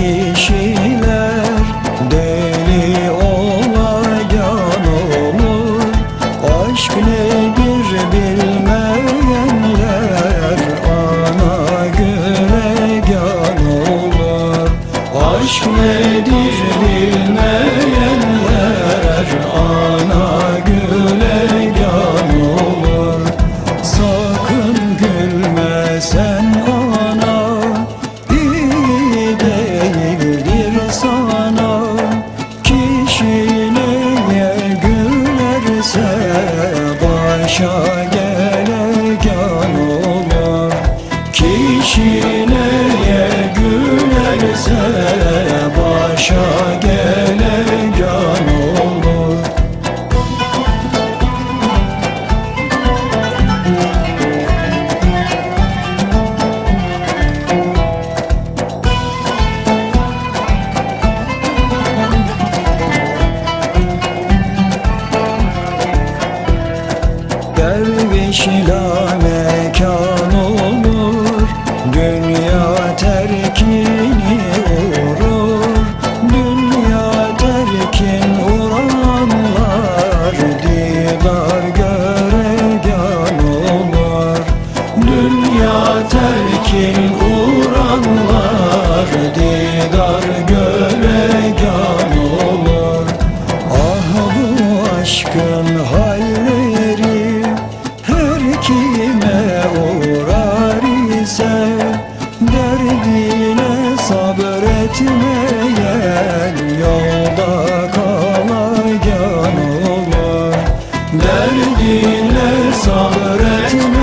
Kişiler Deli olayan olur. Aşk nedir bilmeyenler Ana gülegan olur. Aşk nedir gülerse başa gelegan olur Kişi Derviş ila mekan olur Dünya terkini uğrur Dünya terkin uğranlar Didar göregan olur. Dünya terkin sabretmeyen yolda kalayan olur Derdine sabretmeyen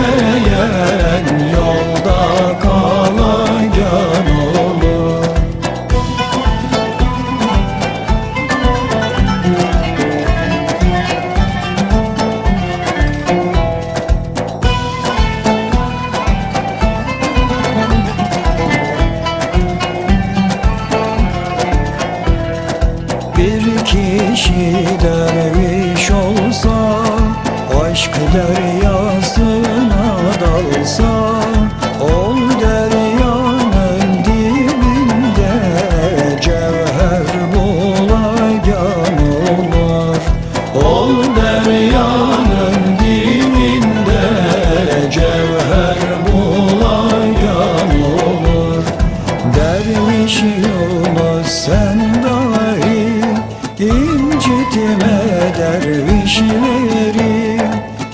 incitme dervişleri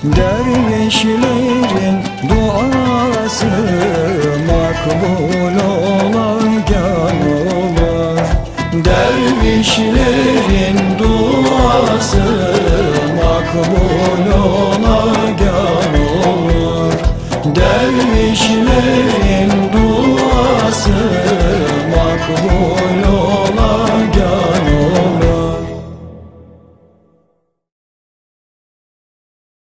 Dervişlerin duası makbul olayan olur. Dervişlerin duası makbul olayan olur. Dervişlerin